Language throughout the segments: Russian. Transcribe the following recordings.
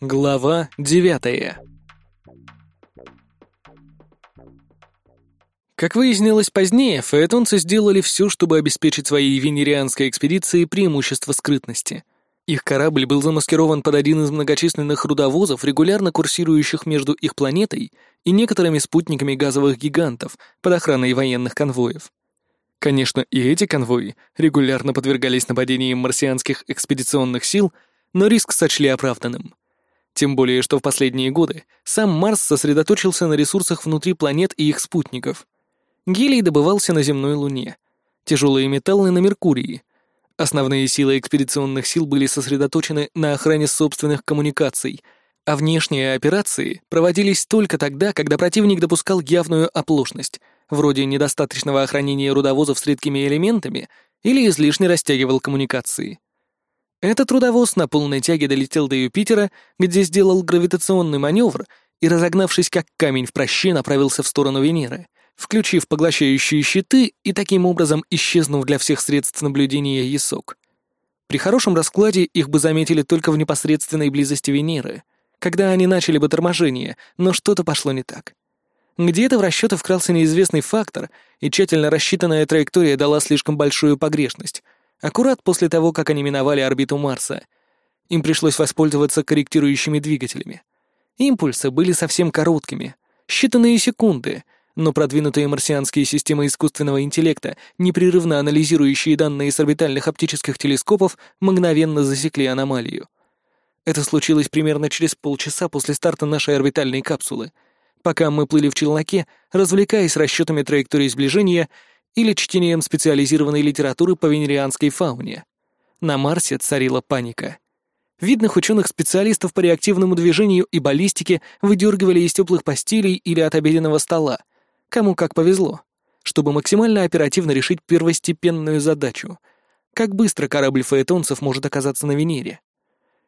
Глава девятая Как выяснилось позднее, фаэтонцы сделали все, чтобы обеспечить своей венерианской экспедиции преимущество скрытности. Их корабль был замаскирован под один из многочисленных рудовозов, регулярно курсирующих между их планетой и некоторыми спутниками газовых гигантов под охраной военных конвоев. Конечно, и эти конвои регулярно подвергались нападениям марсианских экспедиционных сил, но риск сочли оправданным. Тем более, что в последние годы сам Марс сосредоточился на ресурсах внутри планет и их спутников. Гелий добывался на земной Луне, тяжелые металлы на Меркурии. Основные силы экспедиционных сил были сосредоточены на охране собственных коммуникаций, а внешние операции проводились только тогда, когда противник допускал явную оплошность, вроде недостаточного охранения рудовозов с редкими элементами или излишне растягивал коммуникации. Этот рудовоз на полной тяге долетел до Юпитера, где сделал гравитационный маневр и, разогнавшись как камень в проще, направился в сторону Венеры — включив поглощающие щиты и таким образом исчезнув для всех средств наблюдения ЕСОК. При хорошем раскладе их бы заметили только в непосредственной близости Венеры, когда они начали бы торможение, но что-то пошло не так. Где-то в расчеты вкрался неизвестный фактор, и тщательно рассчитанная траектория дала слишком большую погрешность, аккурат после того, как они миновали орбиту Марса. Им пришлось воспользоваться корректирующими двигателями. Импульсы были совсем короткими, считанные секунды, но продвинутые марсианские системы искусственного интеллекта, непрерывно анализирующие данные с орбитальных оптических телескопов, мгновенно засекли аномалию. Это случилось примерно через полчаса после старта нашей орбитальной капсулы, пока мы плыли в челноке, развлекаясь расчетами траектории сближения или чтением специализированной литературы по венерианской фауне. На Марсе царила паника. Видных ученых-специалистов по реактивному движению и баллистике выдергивали из теплых постелей или от обеденного стола — Кому как повезло, чтобы максимально оперативно решить первостепенную задачу. Как быстро корабль фаэтонцев может оказаться на Венере?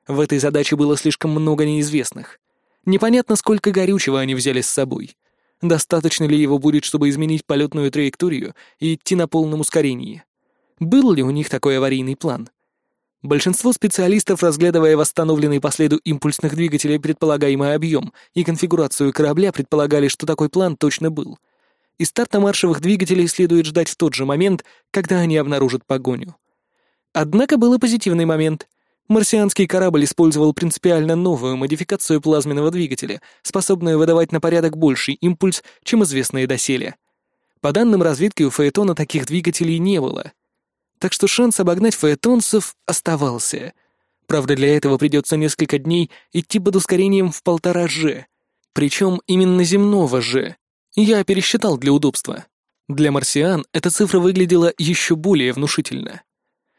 В этой задаче было слишком много неизвестных. Непонятно, сколько горючего они взяли с собой. Достаточно ли его будет, чтобы изменить полетную траекторию и идти на полном ускорении? Был ли у них такой аварийный план? Большинство специалистов, разглядывая восстановленный по следу импульсных двигателей предполагаемый объем и конфигурацию корабля, предполагали, что такой план точно был — и старта маршевых двигателей следует ждать в тот же момент, когда они обнаружат погоню. Однако был и позитивный момент. Марсианский корабль использовал принципиально новую модификацию плазменного двигателя, способную выдавать на порядок больший импульс, чем известные доселе. По данным разведки, у Фаэтона таких двигателей не было. Так что шанс обогнать фаэтонцев оставался. Правда, для этого придется несколько дней идти под ускорением в полтора G. Причем именно земного G, я пересчитал для удобства. Для марсиан эта цифра выглядела еще более внушительно.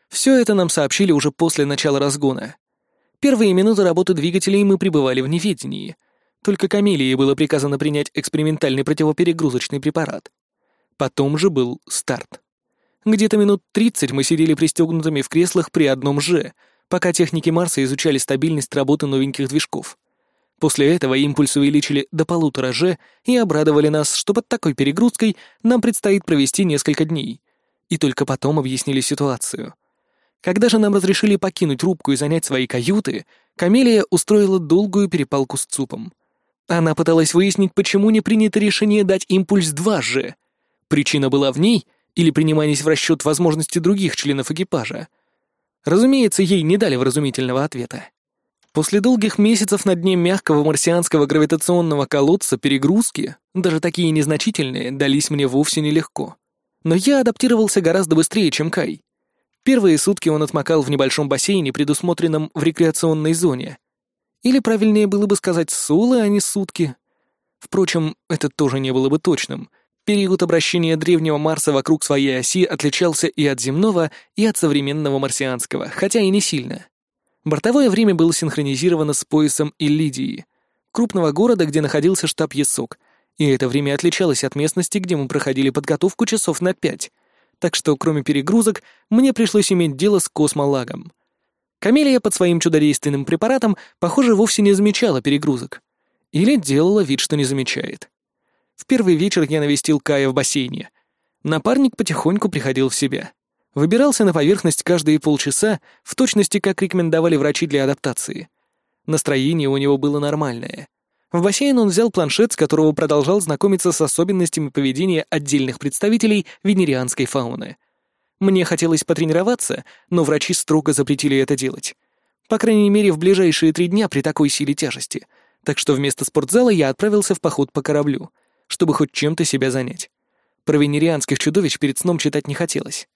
Все это нам сообщили уже после начала разгона. Первые минуты работы двигателей мы пребывали в неведении. Только Камелии было приказано принять экспериментальный противоперегрузочный препарат. Потом же был старт. Где-то минут 30 мы сидели пристегнутыми в креслах при одном «Ж», пока техники Марса изучали стабильность работы новеньких движков. После этого импульс увеличили до полутора же и обрадовали нас, что под такой перегрузкой нам предстоит провести несколько дней. И только потом объяснили ситуацию. Когда же нам разрешили покинуть рубку и занять свои каюты, Камелия устроила долгую перепалку с ЦУПом. Она пыталась выяснить, почему не принято решение дать импульс 2 же. Причина была в ней или принимались в расчет возможности других членов экипажа. Разумеется, ей не дали вразумительного ответа. После долгих месяцев на дне мягкого марсианского гравитационного колодца перегрузки, даже такие незначительные, дались мне вовсе нелегко. Но я адаптировался гораздо быстрее, чем Кай. Первые сутки он отмокал в небольшом бассейне, предусмотренном в рекреационной зоне. Или правильнее было бы сказать «сулы», а не «сутки». Впрочем, это тоже не было бы точным. Период обращения древнего Марса вокруг своей оси отличался и от земного, и от современного марсианского, хотя и не сильно. Бортовое время было синхронизировано с поясом Иллидии, крупного города, где находился штаб ЕСОК, и это время отличалось от местности, где мы проходили подготовку часов на пять, так что, кроме перегрузок, мне пришлось иметь дело с космолагом. Камелия под своим чудодейственным препаратом, похоже, вовсе не замечала перегрузок. Или делала вид, что не замечает. В первый вечер я навестил Кая в бассейне. Напарник потихоньку приходил в себя. Выбирался на поверхность каждые полчаса, в точности как рекомендовали врачи для адаптации. Настроение у него было нормальное. В бассейн он взял планшет, с которого продолжал знакомиться с особенностями поведения отдельных представителей венерианской фауны. Мне хотелось потренироваться, но врачи строго запретили это делать. По крайней мере, в ближайшие три дня при такой силе тяжести. Так что вместо спортзала я отправился в поход по кораблю, чтобы хоть чем-то себя занять. Про венерианских чудовищ перед сном читать не хотелось.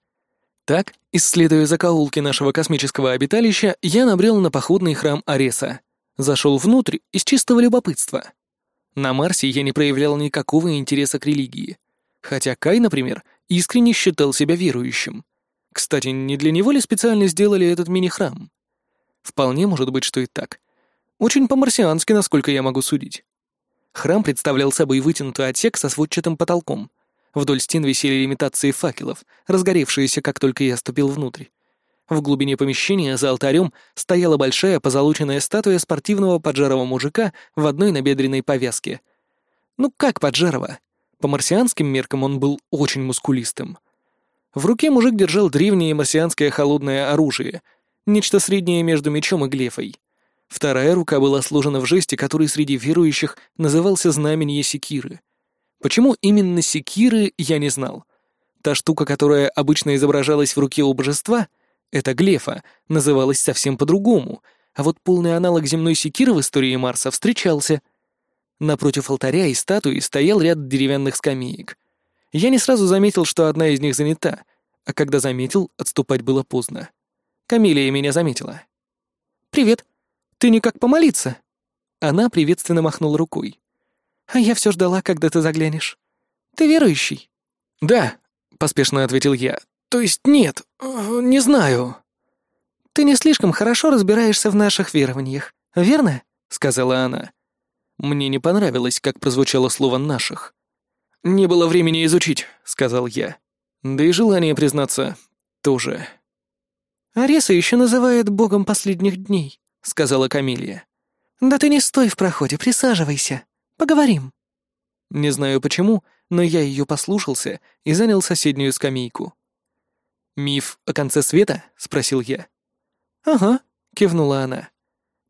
Так, исследуя закоулки нашего космического обиталища, я набрел на походный храм Ареса. Зашел внутрь из чистого любопытства. На Марсе я не проявлял никакого интереса к религии. Хотя Кай, например, искренне считал себя верующим. Кстати, не для него ли специально сделали этот мини-храм? Вполне может быть, что и так. Очень по-марсиански, насколько я могу судить. Храм представлял собой вытянутый отсек со сводчатым потолком — Вдоль стен висели имитации факелов, разгоревшиеся, как только я ступил внутрь. В глубине помещения за алтарем стояла большая позолоченная статуя спортивного поджарого мужика в одной набедренной повязке. Ну как поджарого? По марсианским меркам он был очень мускулистым. В руке мужик держал древнее марсианское холодное оружие, нечто среднее между мечом и глефой. Вторая рука была сложена в жесте, который среди верующих назывался знаменье секиры — Почему именно секиры, я не знал. Та штука, которая обычно изображалась в руке у божества, это глефа, называлась совсем по-другому, а вот полный аналог земной секиры в истории Марса встречался. Напротив алтаря и статуи стоял ряд деревянных скамеек. Я не сразу заметил, что одна из них занята, а когда заметил, отступать было поздно. Камилия меня заметила. «Привет. Ты никак помолиться?» Она приветственно махнула рукой. А я все ждала, когда ты заглянешь. Ты верующий?» «Да», — поспешно ответил я. «То есть нет, э, не знаю». «Ты не слишком хорошо разбираешься в наших верованиях, верно?» — сказала она. Мне не понравилось, как прозвучало слово «наших». «Не было времени изучить», — сказал я. Да и желание признаться тоже. «Ареса еще называет богом последних дней», — сказала Камилия. «Да ты не стой в проходе, присаживайся». Поговорим». Не знаю почему, но я ее послушался и занял соседнюю скамейку. «Миф о конце света?» — спросил я. «Ага», — кивнула она.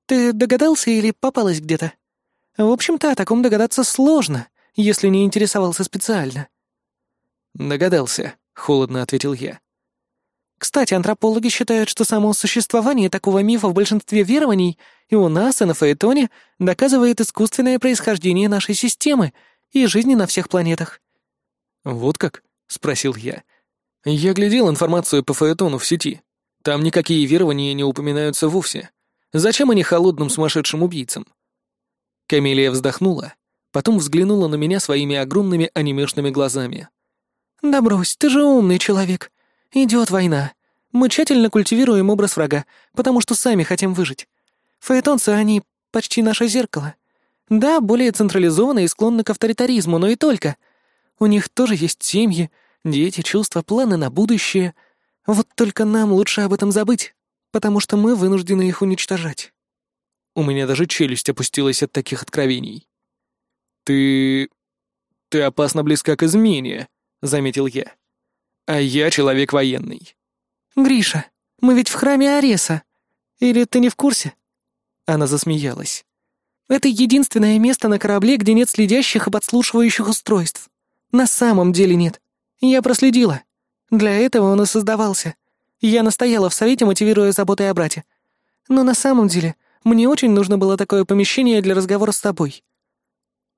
«Ты догадался или попалась где-то? В общем-то, о таком догадаться сложно, если не интересовался специально». «Догадался», — холодно ответил я. Кстати, антропологи считают, что само существование такого мифа в большинстве верований и у нас, и на Фаэтоне доказывает искусственное происхождение нашей системы и жизни на всех планетах. «Вот как?» — спросил я. «Я глядел информацию по Фаэтону в сети. Там никакие верования не упоминаются вовсе. Зачем они холодным сумасшедшим убийцам?» Камелия вздохнула, потом взглянула на меня своими огромными анимешными глазами. «Да брось, ты же умный человек. Идет война. Мы тщательно культивируем образ врага, потому что сами хотим выжить. Фаэтонцы, они почти наше зеркало. Да, более централизованы и склонны к авторитаризму, но и только. У них тоже есть семьи, дети, чувства, планы на будущее. Вот только нам лучше об этом забыть, потому что мы вынуждены их уничтожать. У меня даже челюсть опустилась от таких откровений. «Ты... ты опасно близка к измене», — заметил я. «А я человек военный». «Гриша, мы ведь в храме Ареса. Или ты не в курсе?» Она засмеялась. «Это единственное место на корабле, где нет следящих и подслушивающих устройств. На самом деле нет. Я проследила. Для этого он и создавался. Я настояла в совете, мотивируя заботой о брате. Но на самом деле мне очень нужно было такое помещение для разговора с тобой».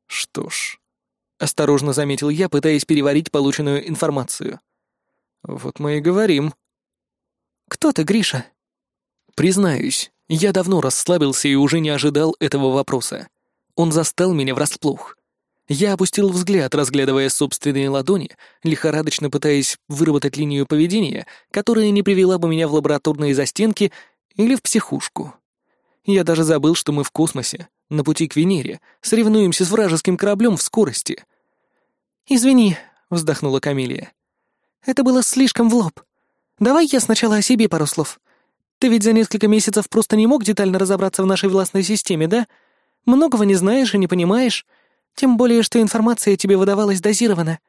«Что ж...» — осторожно заметил я, пытаясь переварить полученную информацию. «Вот мы и говорим». «Кто ты, Гриша?» «Признаюсь, я давно расслабился и уже не ожидал этого вопроса. Он застал меня врасплох. Я опустил взгляд, разглядывая собственные ладони, лихорадочно пытаясь выработать линию поведения, которая не привела бы меня в лабораторные застенки или в психушку. Я даже забыл, что мы в космосе, на пути к Венере, соревнуемся с вражеским кораблем в скорости. «Извини», — вздохнула Камилия. «Это было слишком в лоб. Давай я сначала о себе пару слов. Ты ведь за несколько месяцев просто не мог детально разобраться в нашей властной системе, да? Многого не знаешь и не понимаешь. Тем более, что информация тебе выдавалась дозированно.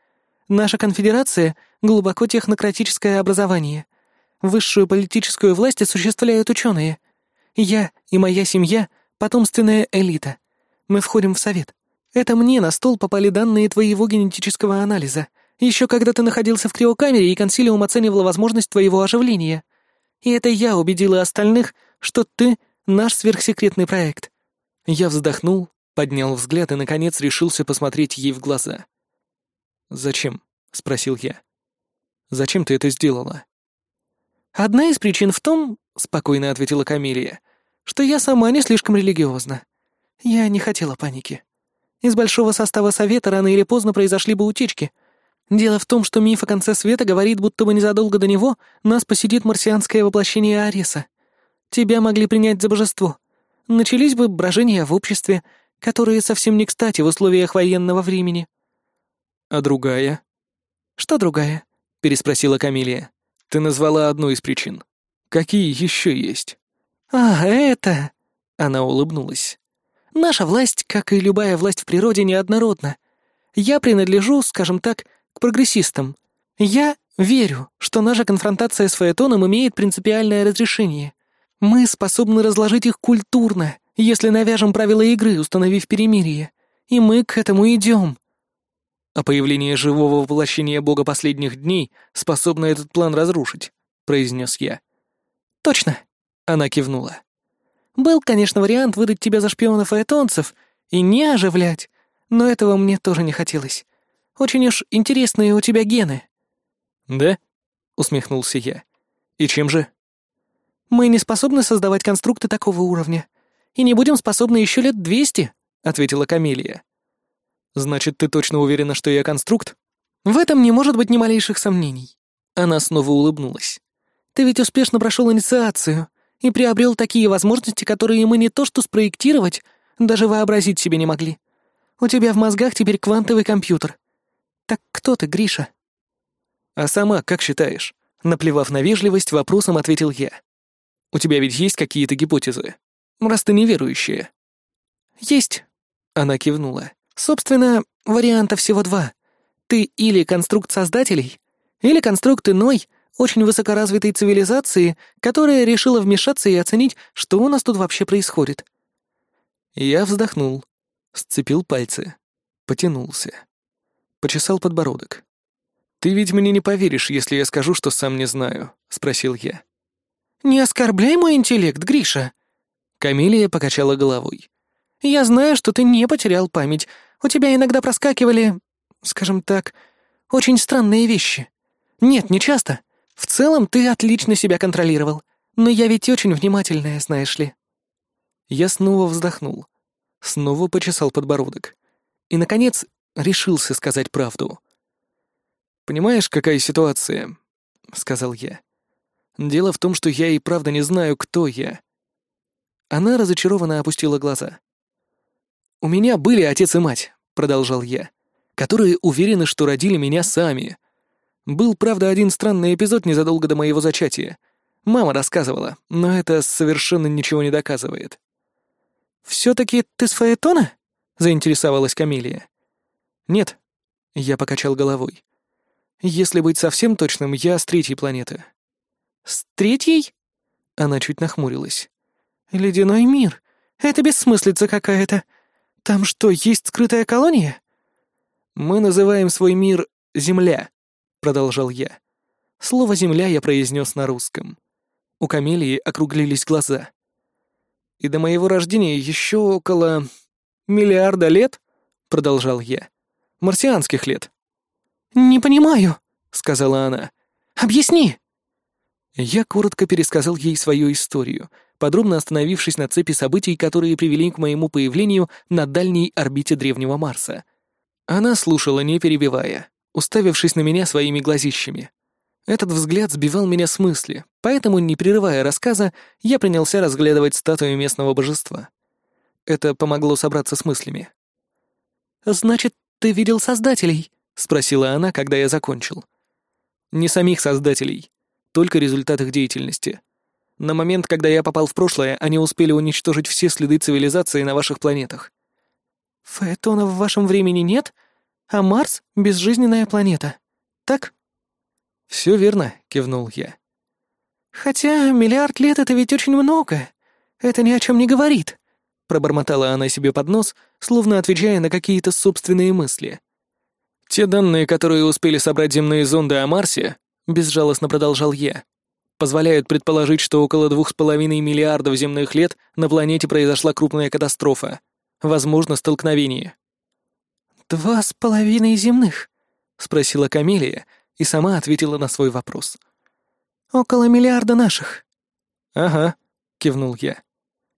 Наша конфедерация — глубоко технократическое образование. Высшую политическую власть осуществляют ученые. Я и моя семья — потомственная элита. Мы входим в совет. Это мне на стол попали данные твоего генетического анализа, еще когда ты находился в криокамере и консилиум оценивала возможность твоего оживления. И это я убедила остальных, что ты — наш сверхсекретный проект. Я вздохнул, поднял взгляд и, наконец, решился посмотреть ей в глаза. «Зачем?» — спросил я. «Зачем ты это сделала?» «Одна из причин в том, — спокойно ответила Камилия, — что я сама не слишком религиозна. Я не хотела паники. Из большого состава совета рано или поздно произошли бы утечки. Дело в том, что миф о конце света говорит, будто бы незадолго до него нас посетит марсианское воплощение Ареса. Тебя могли принять за божество. Начались бы брожения в обществе, которые совсем не кстати в условиях военного времени. «А другая?» «Что другая?» — переспросила Камилия. «Ты назвала одну из причин. Какие еще есть?» «А, это...» — она улыбнулась. «Наша власть, как и любая власть в природе, неоднородна. Я принадлежу, скажем так, к прогрессистам. Я верю, что наша конфронтация с Фаэтоном имеет принципиальное разрешение. Мы способны разложить их культурно, если навяжем правила игры, установив перемирие. И мы к этому идем а появление живого воплощения бога последних дней способно этот план разрушить», — произнес я. «Точно», — она кивнула. «Был, конечно, вариант выдать тебя за шпионов и этонцев и не оживлять, но этого мне тоже не хотелось. Очень уж интересные у тебя гены». «Да?» — усмехнулся я. «И чем же?» «Мы не способны создавать конструкты такого уровня. И не будем способны еще лет двести», — ответила Камелия. «Значит, ты точно уверена, что я конструкт?» «В этом не может быть ни малейших сомнений». Она снова улыбнулась. «Ты ведь успешно прошел инициацию и приобрел такие возможности, которые мы не то что спроектировать, даже вообразить себе не могли. У тебя в мозгах теперь квантовый компьютер. Так кто ты, Гриша?» «А сама как считаешь?» Наплевав на вежливость, вопросом ответил я. «У тебя ведь есть какие-то гипотезы? Раз ты неверующая». «Есть», — она кивнула. Собственно, варианта всего два. Ты или конструкт создателей, или конструкт иной, очень высокоразвитой цивилизации, которая решила вмешаться и оценить, что у нас тут вообще происходит. Я вздохнул, сцепил пальцы, потянулся, почесал подбородок. «Ты ведь мне не поверишь, если я скажу, что сам не знаю», — спросил я. «Не оскорбляй мой интеллект, Гриша!» Камелия покачала головой. «Я знаю, что ты не потерял память, у тебя иногда проскакивали, скажем так, очень странные вещи. Нет, не часто. В целом ты отлично себя контролировал. Но я ведь очень внимательная, знаешь ли». Я снова вздохнул. Снова почесал подбородок. И, наконец, решился сказать правду. «Понимаешь, какая ситуация?» — сказал я. «Дело в том, что я и правда не знаю, кто я». Она разочарованно опустила глаза. «У меня были отец и мать продолжал я, которые уверены, что родили меня сами. Был, правда, один странный эпизод незадолго до моего зачатия. Мама рассказывала, но это совершенно ничего не доказывает. «Все-таки ты с Фаэтона?» — заинтересовалась Камилия. «Нет», — я покачал головой. «Если быть совсем точным, я с третьей планеты». «С третьей?» Она чуть нахмурилась. «Ледяной мир. Это бессмыслица какая-то. «Там что, есть скрытая колония?» «Мы называем свой мир Земля», — продолжал я. Слово «Земля» я произнес на русском. У Камелии округлились глаза. «И до моего рождения еще около миллиарда лет?» — продолжал я. «Марсианских лет». «Не понимаю», — сказала она. «Объясни». Я коротко пересказал ей свою историю, подробно остановившись на цепи событий, которые привели к моему появлению на дальней орбите древнего Марса. Она слушала, не перебивая, уставившись на меня своими глазищами. Этот взгляд сбивал меня с мысли, поэтому, не прерывая рассказа, я принялся разглядывать статую местного божества. Это помогло собраться с мыслями. «Значит, ты видел создателей?» — спросила она, когда я закончил. «Не самих создателей только результат их деятельности. На момент, когда я попал в прошлое, они успели уничтожить все следы цивилизации на ваших планетах. Фаэтона в вашем времени нет? а Марс — безжизненная планета. Так?» «Все верно», — кивнул я. «Хотя миллиард лет — это ведь очень много. Это ни о чем не говорит», — пробормотала она себе под нос, словно отвечая на какие-то собственные мысли. «Те данные, которые успели собрать земные зонды о Марсе», — безжалостно продолжал я, позволяют предположить, что около двух с половиной миллиардов земных лет на планете произошла крупная катастрофа. Возможно, столкновение. «Два с половиной земных?» — спросила Камелия и сама ответила на свой вопрос. «Около миллиарда наших». «Ага», — кивнул я.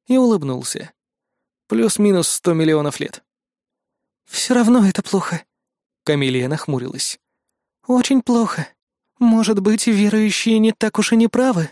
И улыбнулся. «Плюс-минус сто миллионов лет». «Все равно это плохо», — Камелия нахмурилась. «Очень плохо. Может быть, верующие не так уж и не правы?»